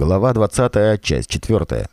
Глава 20, часть 4.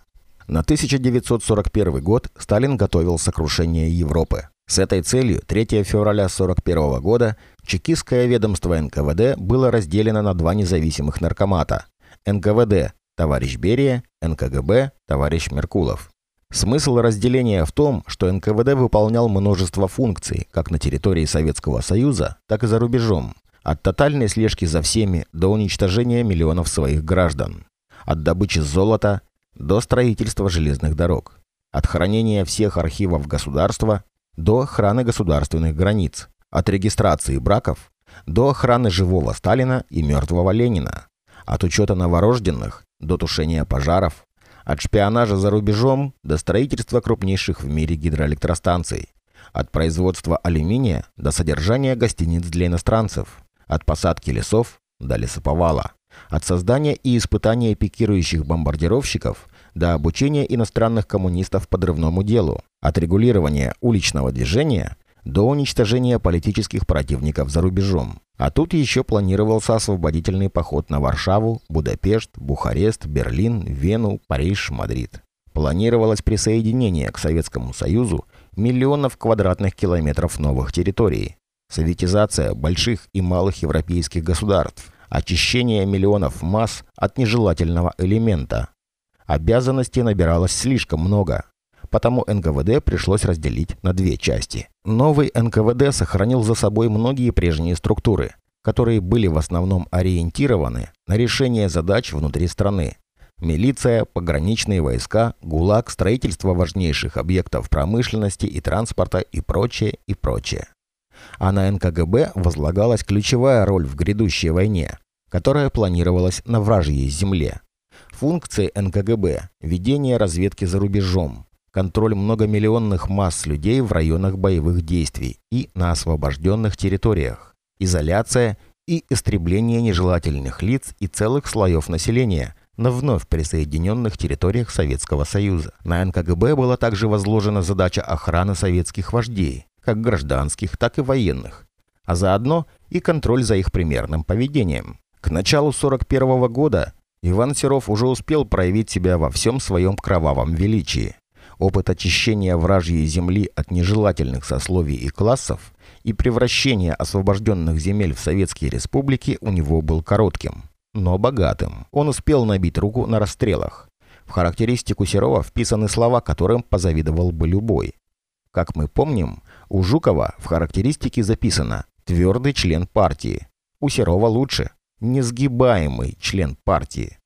На 1941 год Сталин готовил сокрушение Европы. С этой целью 3 февраля 1941 года чекистское ведомство НКВД было разделено на два независимых наркомата – НКВД – товарищ Берия, НКГБ – товарищ Меркулов. Смысл разделения в том, что НКВД выполнял множество функций как на территории Советского Союза, так и за рубежом, от тотальной слежки за всеми до уничтожения миллионов своих граждан, от добычи золота до строительства железных дорог, от хранения всех архивов государства до охраны государственных границ, от регистрации браков до охраны живого Сталина и мертвого Ленина, от учета новорожденных до тушения пожаров, от шпионажа за рубежом до строительства крупнейших в мире гидроэлектростанций, от производства алюминия до содержания гостиниц для иностранцев, от посадки лесов до лесоповала, от создания и испытания пикирующих бомбардировщиков до обучения иностранных коммунистов подрывному делу, от регулирования уличного движения до уничтожения политических противников за рубежом. А тут еще планировался освободительный поход на Варшаву, Будапешт, Бухарест, Берлин, Вену, Париж, Мадрид. Планировалось присоединение к Советскому Союзу миллионов квадратных километров новых территорий, советизация больших и малых европейских государств, очищение миллионов масс от нежелательного элемента, Обязанностей набиралось слишком много, потому НКВД пришлось разделить на две части. Новый НКВД сохранил за собой многие прежние структуры, которые были в основном ориентированы на решение задач внутри страны. Милиция, пограничные войска, ГУЛАГ, строительство важнейших объектов промышленности и транспорта и прочее, и прочее. А на НКГБ возлагалась ключевая роль в грядущей войне, которая планировалась на вражьей земле. Функции НКГБ – ведение разведки за рубежом, контроль многомиллионных масс людей в районах боевых действий и на освобожденных территориях, изоляция и истребление нежелательных лиц и целых слоев населения на вновь присоединенных территориях Советского Союза. На НКГБ была также возложена задача охраны советских вождей, как гражданских, так и военных, а заодно и контроль за их примерным поведением. К началу 1941 года Иван Серов уже успел проявить себя во всем своем кровавом величии. Опыт очищения вражьей земли от нежелательных сословий и классов и превращения освобожденных земель в советские республики у него был коротким, но богатым. Он успел набить руку на расстрелах. В характеристику Серова вписаны слова, которым позавидовал бы любой. Как мы помним, у Жукова в характеристике записано «твердый член партии». У Серова лучше несгибаемый член партии.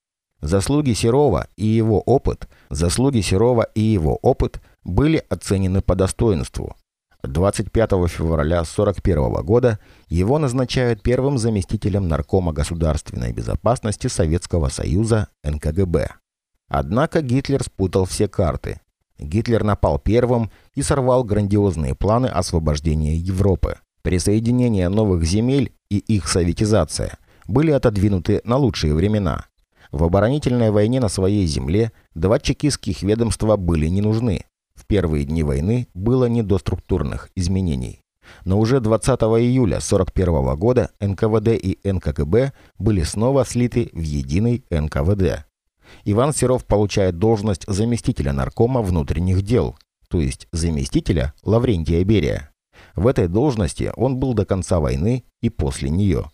Заслуги Серова и его опыт, заслуги Серова и его опыт были оценены по достоинству. 25 февраля 1941 года его назначают первым заместителем Наркома государственной безопасности Советского Союза НКГБ. Однако Гитлер спутал все карты. Гитлер напал первым и сорвал грандиозные планы освобождения Европы. Присоединение новых земель и их советизация были отодвинуты на лучшие времена. В оборонительной войне на своей земле два чекистских ведомства были не нужны. В первые дни войны было не до структурных изменений. Но уже 20 июля 1941 года НКВД и НКГБ были снова слиты в единый НКВД. Иван Серов получает должность заместителя наркома внутренних дел, то есть заместителя Лаврентия Берия. В этой должности он был до конца войны и после нее.